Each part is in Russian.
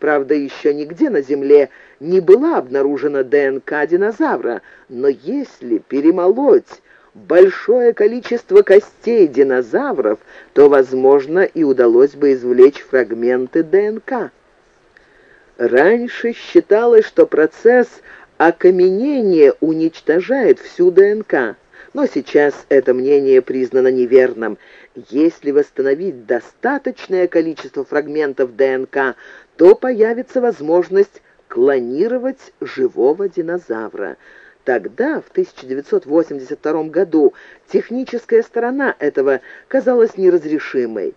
Правда, еще нигде на Земле не была обнаружена ДНК динозавра, но если перемолоть большое количество костей динозавров, то, возможно, и удалось бы извлечь фрагменты ДНК. Раньше считалось, что процесс окаменения уничтожает всю ДНК, но сейчас это мнение признано неверным. Если восстановить достаточное количество фрагментов ДНК, то появится возможность клонировать живого динозавра. Тогда, в 1982 году, техническая сторона этого казалась неразрешимой.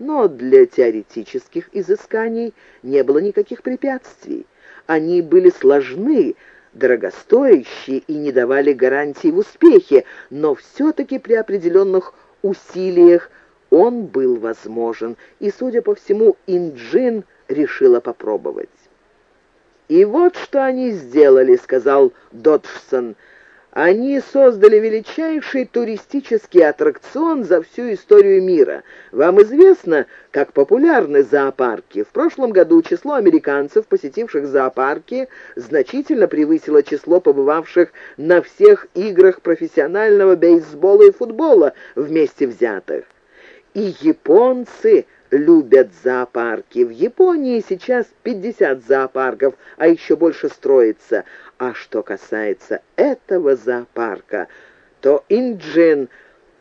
Но для теоретических изысканий не было никаких препятствий. Они были сложны, дорогостоящие и не давали гарантии в успехе, но все-таки при определенных усилиях он был возможен, и, судя по всему, Инджин решила попробовать. «И вот что они сделали», — сказал Доджсон. «Они создали величайший туристический аттракцион за всю историю мира. Вам известно, как популярны зоопарки. В прошлом году число американцев, посетивших зоопарки, значительно превысило число побывавших на всех играх профессионального бейсбола и футбола вместе взятых. И японцы любят зоопарки. В Японии сейчас 50 зоопарков, а еще больше строится. А что касается этого зоопарка, то Инджин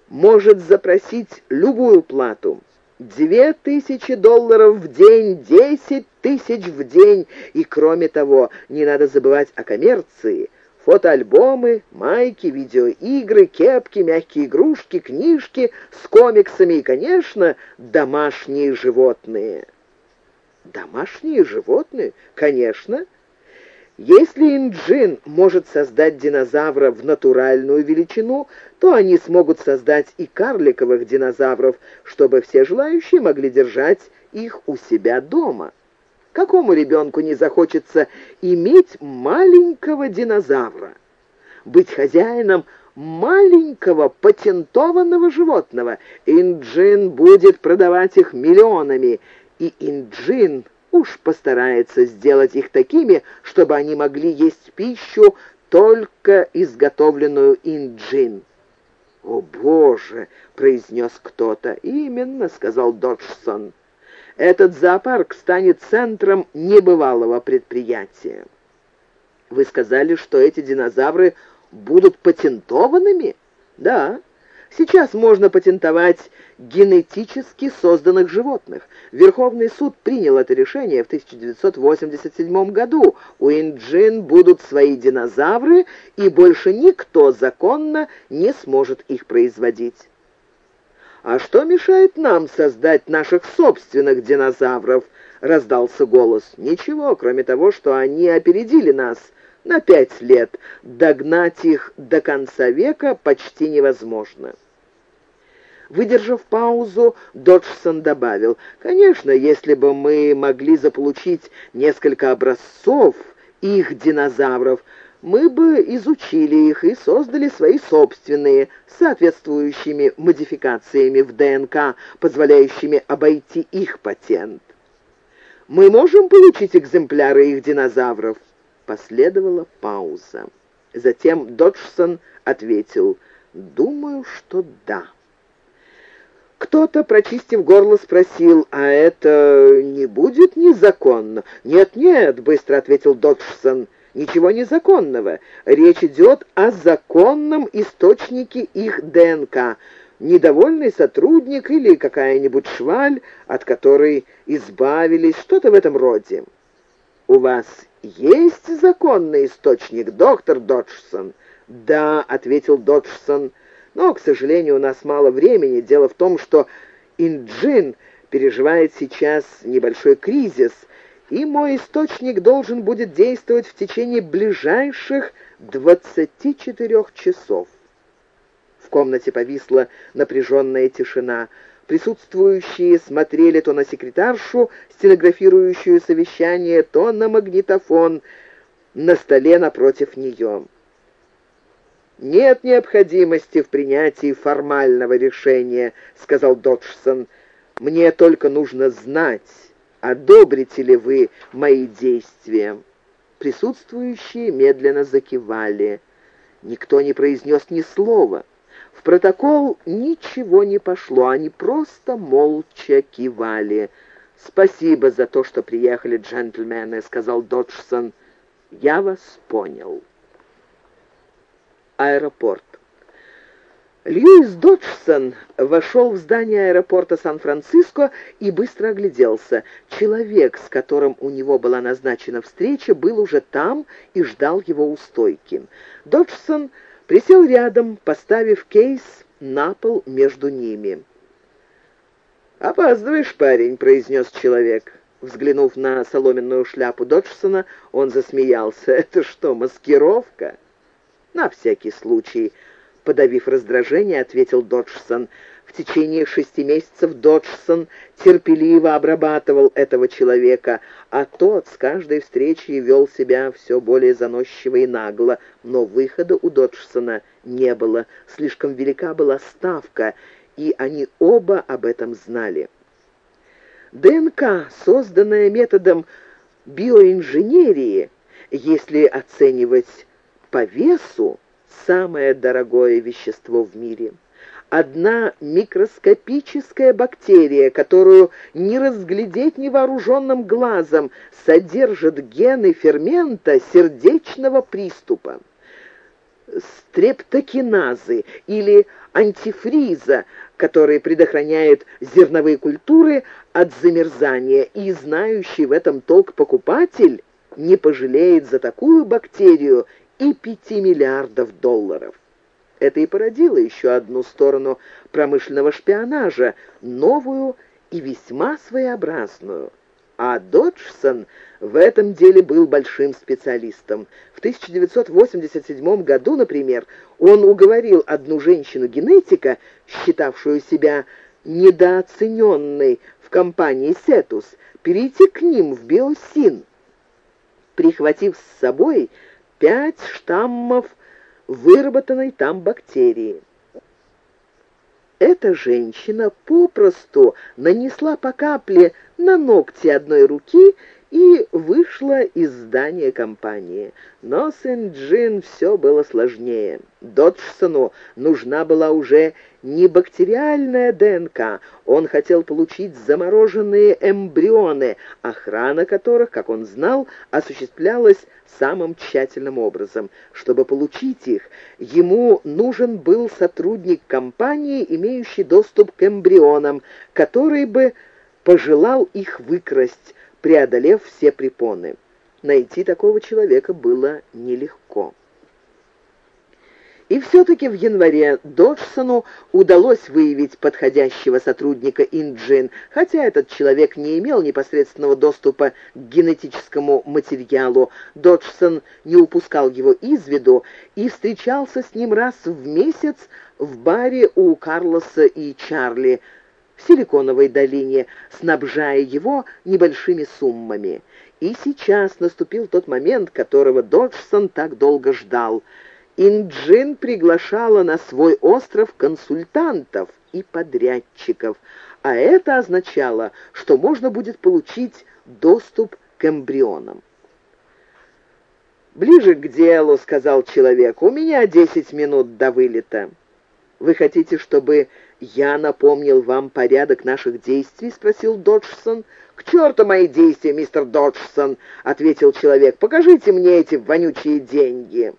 может запросить любую плату. Две тысячи долларов в день, десять тысяч в день. И кроме того, не надо забывать о коммерции – Фотоальбомы, майки, видеоигры, кепки, мягкие игрушки, книжки с комиксами и, конечно, домашние животные. Домашние животные? Конечно. Если Инджин может создать динозавра в натуральную величину, то они смогут создать и карликовых динозавров, чтобы все желающие могли держать их у себя дома. Какому ребенку не захочется иметь маленького динозавра? Быть хозяином маленького патентованного животного. Инджин будет продавать их миллионами, и Инджин уж постарается сделать их такими, чтобы они могли есть пищу, только изготовленную Инджин. «О, Боже!» — произнес кто-то. «Именно», — сказал Доджсон. Этот зоопарк станет центром небывалого предприятия. Вы сказали, что эти динозавры будут патентованными? Да. Сейчас можно патентовать генетически созданных животных. Верховный суд принял это решение в 1987 году. У Инджин будут свои динозавры, и больше никто законно не сможет их производить. «А что мешает нам создать наших собственных динозавров?» — раздался голос. «Ничего, кроме того, что они опередили нас на пять лет. Догнать их до конца века почти невозможно». Выдержав паузу, Доджсон добавил, «Конечно, если бы мы могли заполучить несколько образцов их динозавров, мы бы изучили их и создали свои собственные, соответствующими модификациями в ДНК, позволяющими обойти их патент. Мы можем получить экземпляры их динозавров?» Последовала пауза. Затем Доджсон ответил, «Думаю, что да». Кто-то, прочистив горло, спросил, «А это не будет незаконно?» «Нет-нет», — быстро ответил Доджсон, — Ничего незаконного. Речь идет о законном источнике их ДНК. Недовольный сотрудник или какая-нибудь шваль, от которой избавились, что-то в этом роде. «У вас есть законный источник, доктор Доджсон?» «Да», — ответил Доджсон, — «но, к сожалению, у нас мало времени. Дело в том, что Инджин переживает сейчас небольшой кризис — и мой источник должен будет действовать в течение ближайших 24 часов. В комнате повисла напряженная тишина. Присутствующие смотрели то на секретаршу, стенографирующую совещание, то на магнитофон на столе напротив нее. «Нет необходимости в принятии формального решения», — сказал Доджсон. «Мне только нужно знать, одобрите ли вы мои действия?» Присутствующие медленно закивали. Никто не произнес ни слова. В протокол ничего не пошло, они просто молча кивали. «Спасибо за то, что приехали, джентльмены», — сказал Доджсон. «Я вас понял». Аэропорт. Льюис Доджсон вошел в здание аэропорта Сан-Франциско и быстро огляделся. Человек, с которым у него была назначена встреча, был уже там и ждал его у стойки. Доджсон присел рядом, поставив кейс на пол между ними. «Опаздываешь, парень», — произнес человек. Взглянув на соломенную шляпу Доджсона, он засмеялся. «Это что, маскировка?» «На всякий случай», подавив раздражение, ответил Доджсон. В течение шести месяцев Доджсон терпеливо обрабатывал этого человека, а тот с каждой встречей вел себя все более заносчиво и нагло, но выхода у Доджсона не было, слишком велика была ставка, и они оба об этом знали. ДНК, созданная методом биоинженерии, если оценивать по весу, самое дорогое вещество в мире. Одна микроскопическая бактерия, которую не разглядеть невооруженным глазом, содержит гены фермента сердечного приступа. Стрептокиназы или антифриза, который предохраняет зерновые культуры от замерзания, и знающий в этом толк покупатель не пожалеет за такую бактерию и 5 миллиардов долларов. Это и породило еще одну сторону промышленного шпионажа, новую и весьма своеобразную. А Доджсон в этом деле был большим специалистом. В 1987 году, например, он уговорил одну женщину-генетика, считавшую себя недооцененной в компании «Сетус», перейти к ним в биосин. Прихватив с собой пять штаммов выработанной там бактерии. Эта женщина попросту нанесла по капле на ногти одной руки и вышла из здания компании. Но с Инджин все было сложнее. Доджсону нужна была уже не бактериальная ДНК, он хотел получить замороженные эмбрионы, охрана которых, как он знал, осуществлялась самым тщательным образом. Чтобы получить их, ему нужен был сотрудник компании, имеющий доступ к эмбрионам, который бы пожелал их выкрасть, преодолев все препоны. Найти такого человека было нелегко. И все-таки в январе Доджсону удалось выявить подходящего сотрудника Инджин, хотя этот человек не имел непосредственного доступа к генетическому материалу. Доджсон не упускал его из виду и встречался с ним раз в месяц в баре у Карлоса и Чарли, Силиконовой долине, снабжая его небольшими суммами. И сейчас наступил тот момент, которого Доджсон так долго ждал. Инджин приглашала на свой остров консультантов и подрядчиков, а это означало, что можно будет получить доступ к эмбрионам. «Ближе к делу», — сказал человек, — «у меня десять минут до вылета». «Вы хотите, чтобы я напомнил вам порядок наших действий?» — спросил Доджсон. «К черту мои действия, мистер Доджсон!» — ответил человек. «Покажите мне эти вонючие деньги!»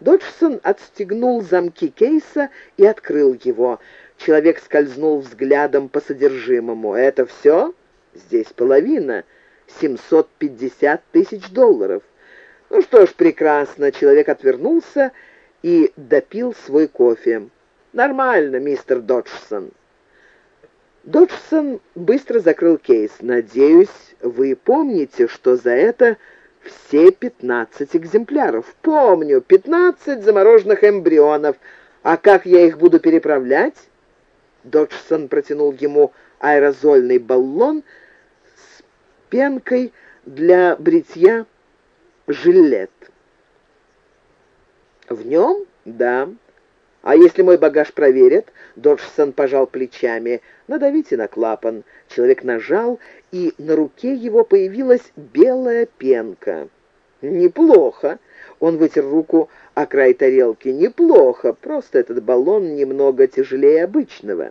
Доджсон отстегнул замки кейса и открыл его. Человек скользнул взглядом по содержимому. «Это все?» «Здесь половина. 750 тысяч долларов». «Ну что ж, прекрасно». Человек отвернулся и допил свой кофе. «Нормально, мистер Доджсон». Доджсон быстро закрыл кейс. «Надеюсь, вы помните, что за это все пятнадцать экземпляров. Помню, пятнадцать замороженных эмбрионов. А как я их буду переправлять?» Доджсон протянул ему аэрозольный баллон с пенкой для бритья жилет. «В нем, да, «А если мой багаж проверят?» Доджсон пожал плечами. «Надавите на клапан». Человек нажал, и на руке его появилась белая пенка. «Неплохо!» Он вытер руку о край тарелки. «Неплохо, просто этот баллон немного тяжелее обычного».